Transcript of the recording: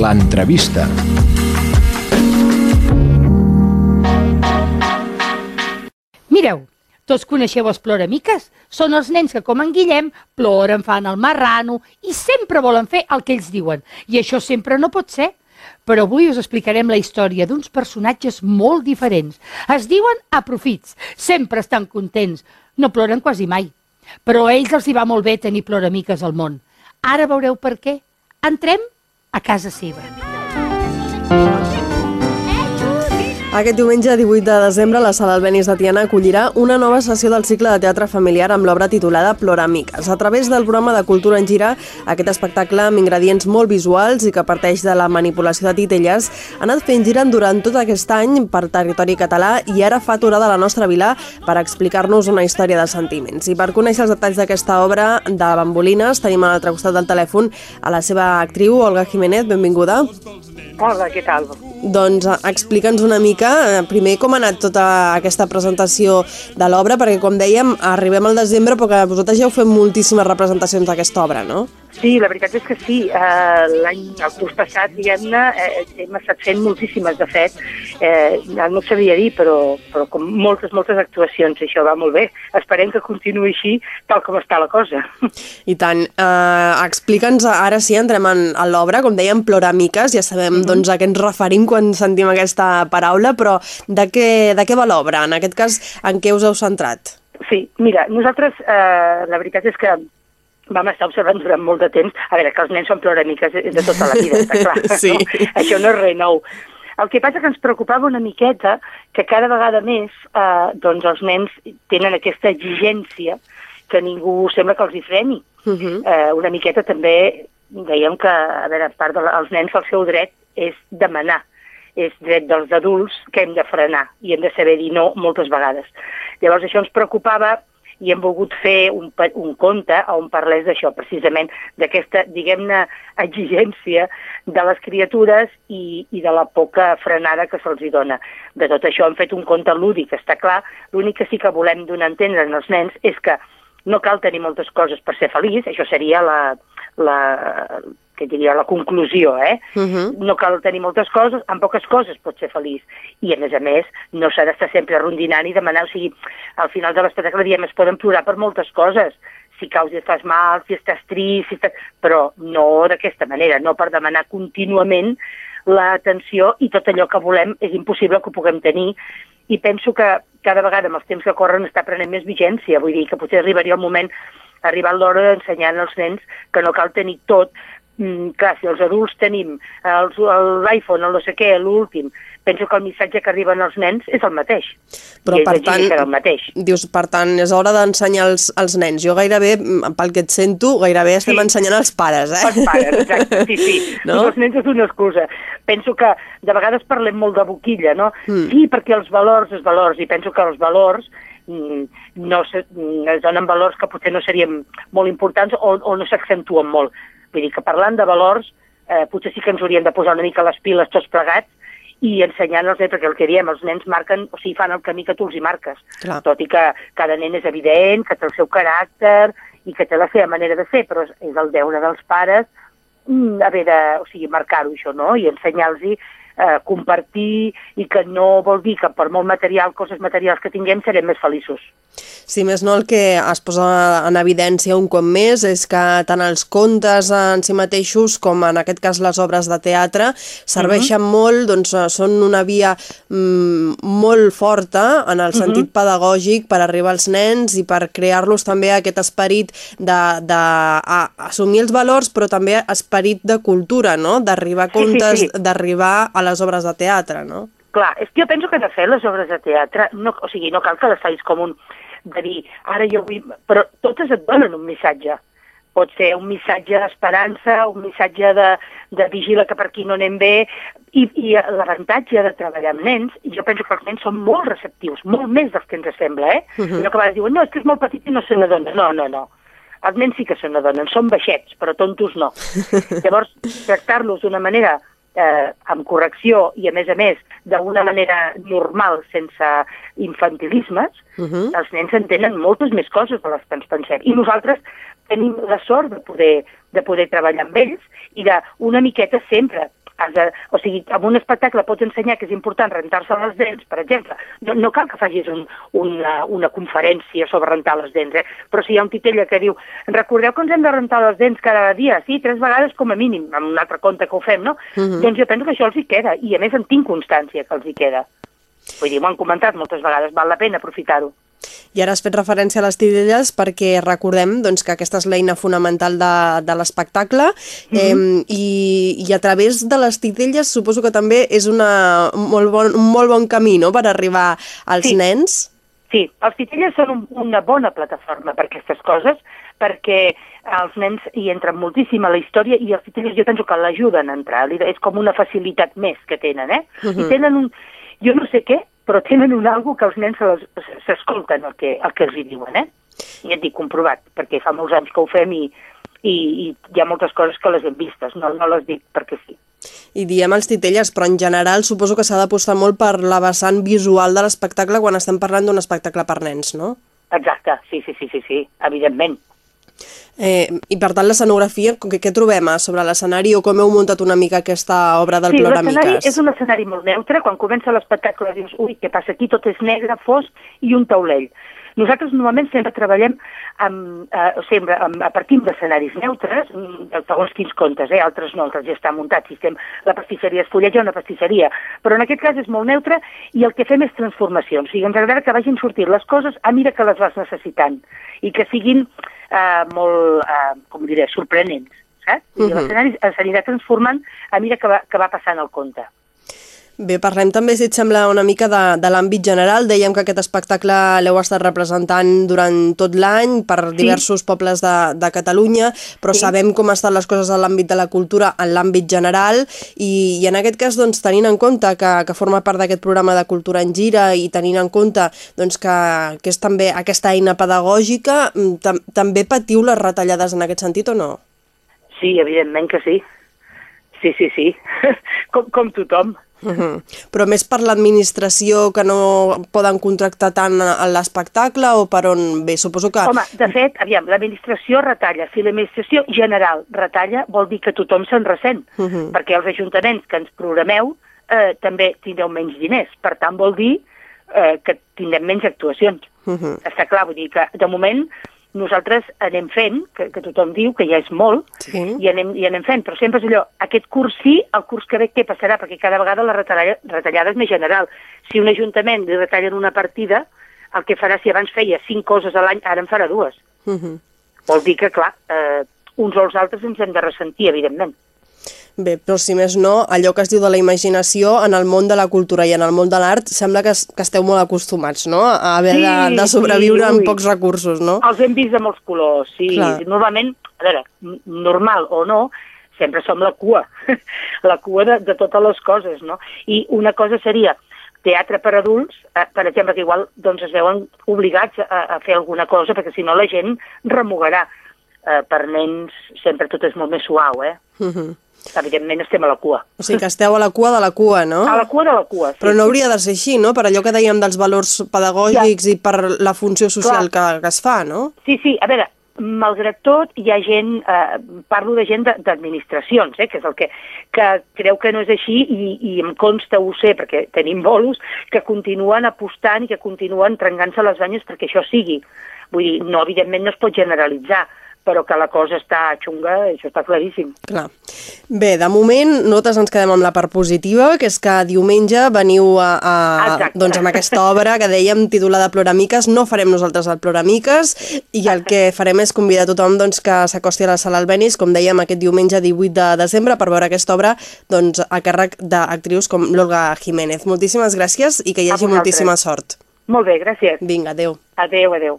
L'entrevista. Mireu, tots coneixeu els ploramiques? Són els nens que, com en Guillem, ploren, fan el marrano i sempre volen fer el que ells diuen. I això sempre no pot ser. Però avui us explicarem la història d'uns personatges molt diferents. Es diuen aprofits, sempre estan contents, no ploren quasi mai. Però a ells els hi va molt bé tenir ploramiques al món. Ara veureu per què. Entrem a casa seva. Aquest diumenge 18 de desembre la Sala Albenis de Tiana acollirà una nova sessió del cicle de teatre familiar amb l'obra titulada Ploramiques. A través del programa de Cultura en Gira, aquest espectacle amb ingredients molt visuals i que parteix de la manipulació de titelles ha anat fent gira durant tot aquest any per territori català i ara fa aturada a la nostra vila per explicar-nos una història de sentiments. I per conèixer els detalls d'aquesta obra de bambolines tenim a l'altre costat del telèfon a la seva actriu, Olga Jiménez. Benvinguda. Hola, què tal? Doncs eh, explica'ns una mica, eh, primer, com ha anat tota aquesta presentació de l'obra, perquè, com dèiem, arribem al desembre, però que vosaltres ja heu fet moltíssimes representacions d'aquesta obra, no? Sí, la veritat és que sí. Uh, L'any, el curs passat, diguem-ne, eh, hem estat fent moltíssimes, de fet. Eh, no sabia dir, però, però com moltes, moltes actuacions, això va molt bé. Esperem que continuï així, tal com està la cosa. I tant. Uh, Explica'ns, ara sí, entrem en, en l'obra, com dèiem, ploramiques, ja sabem mm -hmm. doncs, a què ens referim quan sentim aquesta paraula, però de què, de què va l'obra? En aquest cas, en què us heu centrat? Sí, mira, nosaltres, eh, la veritat és que vam estar observant durant molt de temps, a veure, que els nens són ploramiques de tota la vida, està clar. Sí. No? Això no és res nou. El que passa que ens preocupava una miqueta que cada vegada més eh, doncs els nens tenen aquesta exigència que ningú sembla que els hi freni. Uh -huh. eh, una miqueta també dèiem que, a veure, a part dels nens, el seu dret és demanar és dret dels adults que hem de frenar i hem de saber dir no moltes vegades. Llavors això ens preocupava i hem volgut fer un, un conte on parlés d'això, precisament d'aquesta, diguem-ne, exigència de les criatures i, i de la poca frenada que se'ls dona. De tot això hem fet un conte lúdic, està clar. L'únic que sí que volem donar a entendre als nens és que no cal tenir moltes coses per ser feliç, això seria la, la, que diria la conclusió, eh? Uh -huh. No cal tenir moltes coses, amb poques coses pots ser feliç. I, a més a més, no s'ha d'estar sempre rondinant i demanar, o sigui, al final de l'espectacle diem es poden plorar per moltes coses, si caus i fas mal, si estàs trist, si estàs... però no d'aquesta manera, no per demanar contínuament l'atenció i tot allò que volem és impossible que ho puguem tenir i penso que cada vegada amb els temps que corren està prenent més vigència, vull dir que potser arribaria el moment arribar l'hora d'ensenyar als nens que no cal tenir tot, mm, clar, si els adults tenim l'iPhone, el no sé què, l'últim, penso que el missatge que arriben als nens és el mateix. Però, I per tant, el mateix. dius, per tant, és hora d'ensenyar als, als nens. Jo gairebé, mm, pel que et sento, gairebé estem Sí. ensenyant als pares, eh? Els pares, exacte, sí, sí. No? Els nens és una excusa. Penso que de vegades parlem molt de boquilla, no? Mm. Sí, perquè els valors, els valors, i penso que els valors mm, no mm, es donen valors que potser no serien molt importants o, o no s'accentuen molt. Vull dir que parlant de valors, eh, potser sí que ens hauríem de posar una mica les piles tots plegats i ensenyant als nens, perquè el que diem, els nens marquen, o sigui, fan el camí que tu els hi marques. Clar. Tot i que cada nen és evident, que té el seu caràcter i que té la seva manera de fer, però és, és el deure dels pares mm, haver de, o sigui, marcar-ho això, no? I ensenyar-los eh, compartir i que no vol dir que per molt material, coses materials que tinguem, serem més feliços. Si més no, el que es posa en evidència un cop més és que tant els contes en si mateixos com en aquest cas les obres de teatre serveixen molt, doncs eh, són una via mm, molt forta en el sentit pedagògic per arribar als nens i per crear-los també aquest esperit de, de a, assumir els valors però també esperit de cultura, no? D'arribar a Sí, sí, contes, sí. d'arribar a les obres de teatre, no? Clar, és que jo penso que de fer les obres de teatre, no, o sigui, no cal que les facis com un de dir, ara jo vull... Però totes et donen un missatge. Pot ser un missatge d'esperança, un missatge de, de vigila que per aquí no anem bé, i, i l'avantatge de treballar amb nens, jo penso que els nens són molt receptius, molt més dels que ens sembla, eh? Uh -huh. No que a vegades diuen, no, és que és molt petit i no se n'adona. No, no, no. Els nens sí que se n'adonen, són baixets, però tontos no. Llavors, tractar-los d'una manera eh, amb correcció i, a més a més, d'una manera normal, sense infantilismes, Uh -huh. els nens entenen moltes més coses de les que ens pensem. I nosaltres tenim la sort de poder, de poder treballar amb ells i de una miqueta sempre has de, o sigui, amb un espectacle pots ensenyar que és important rentar-se les dents, per exemple. No, no cal que facis un, una, una conferència sobre rentar les dents, eh? però si hi ha un titella que diu recordeu que ens hem de rentar les dents cada dia, sí, tres vegades com a mínim, amb un altre compte que ho fem, no? Uh -huh. Doncs jo penso que això els hi queda, i a més en tinc constància que els hi queda. Vull dir, m'ho han comentat moltes vegades, val la pena aprofitar-ho. I ara has fet referència a les tidelles perquè recordem doncs, que aquesta és l'eina fonamental de, de l'espectacle mm -hmm. eh, i, i a través de les tidelles suposo que també és una, un, molt bon, un molt bon camí no?, per arribar als sí. nens. Sí, els titelles són un, una bona plataforma per aquestes coses perquè els nens hi entren moltíssim a la història i els titelles jo penso que l'ajuden a entrar. És com una facilitat més que tenen, eh? Uh -huh. I tenen un... Jo no sé què, però tenen un algo que els nens s'escolten el, que, el que els hi diuen, eh? I et dic comprovat, perquè fa molts anys que ho fem i, i, i hi ha moltes coses que les hem vistes, no, no les dic perquè sí. I diem els titelles, però en general suposo que s'ha d'apostar molt per la vessant visual de l'espectacle quan estem parlant d'un espectacle per nens, no? Exacte, sí, sí, sí, sí, sí, evidentment. Eh, I per tant, l'escenografia, què, què trobem sobre l'escenari o com heu muntat una mica aquesta obra del sí, Ploramiques? Sí, és un escenari molt neutre. Quan comença l'espectacle dius, ui, què passa aquí? Tot és negre, fosc i un taulell. Nosaltres normalment sempre treballem amb, eh, sempre amb, a partir d'escenaris neutres, mm, segons quins contes, eh, altres no, altres ja estan muntats, si estem, la pastisseria es fulleja una pastisseria, però en aquest cas és molt neutre i el que fem és transformacions, o sigui, ens agrada que vagin sortint les coses a mida que les vas necessitant i que siguin eh, molt, eh, com diré, sorprenents, saps? Uh -huh. L'escenari s'anirà transformant a mida que va, que va passant el conte. Bé, parlem també, si et sembla, una mica de, de l'àmbit general. Dèiem que aquest espectacle l'heu estat representant durant tot l'any per sí. diversos pobles de, de Catalunya, però sí. sabem com estan les coses a l'àmbit de la cultura en l'àmbit general i, i en aquest cas, doncs, tenint en compte que, que forma part d'aquest programa de Cultura en Gira i tenint en compte doncs, que, que és també aquesta eina pedagògica, mm, tam també patiu les retallades en aquest sentit o no? Sí, evidentment que sí. Sí, sí, sí. com, com tothom. Uh -huh. Però més per l'administració que no poden contractar tant l'espectacle o per on ve? Suposo que... Home, de fet, aviam, l'administració retalla. Si l'administració general retalla, vol dir que tothom se'n ressent, uh -huh. perquè els ajuntaments que ens programeu eh, també tindreu menys diners. Per tant, vol dir eh, que tindrem menys actuacions. Uh -huh. Està clar, vull dir que de moment nosaltres anem fent, que, que tothom diu que ja és molt, sí. i, anem, i anem fent, però sempre és allò, aquest curs sí, el curs que ve què passarà? Perquè cada vegada la retallada, retallada és més general. Si un ajuntament li retallen una partida, el que farà, si abans feia cinc coses a l'any, ara en farà dues. Uh -huh. Vol dir que, clar, eh, uns o els altres ens hem de ressentir, evidentment. Bé, però si més no, allò que es diu de la imaginació en el món de la cultura i en el món de l'art sembla que, es, que esteu molt acostumats, no?, a haver sí, de, de sobreviure sí, amb pocs recursos, no? Els hem vist de molts colors, sí. Clar. Normalment, a veure, normal o no, sempre som la cua, la cua de, de totes les coses, no? I una cosa seria teatre per adults, eh, per exemple, que igual doncs, es veuen obligats a, a fer alguna cosa, perquè si no la gent remugarà. Eh, per nens sempre tot és molt més suau, eh? Uh mhm. -huh evidentment estem a la cua. O sigui que esteu a la cua de la cua, no? A la cua de la cua, sí. Però no hauria de ser així, no? Per allò que dèiem dels valors pedagògics ja. i per la funció social que, que es fa, no? Sí, sí, a veure, malgrat tot, hi ha gent, eh, parlo de gent d'administracions, eh, que és el que, que creu que no és així i, i em consta, ho sé, perquè tenim bolos, que continuen apostant i que continuen trencant-se les banyes perquè això sigui. Vull dir, no, evidentment no es pot generalitzar, però que la cosa està xunga, això està claríssim. Clar. Bé, de moment nosaltres ens quedem amb la part positiva, que és que diumenge veniu a, a, doncs, amb aquesta obra que dèiem titulada Ploramiques, no farem nosaltres el Ploramiques, i el que farem és convidar tothom doncs, que s'acosti a la sala Albenis, com dèiem, aquest diumenge 18 de desembre, per veure aquesta obra doncs, a càrrec d'actrius com l'Olga Jiménez. Moltíssimes gràcies i que hi hagi moltíssima sort. Molt bé, gràcies. Vinga, adeu. Adeu, adeu.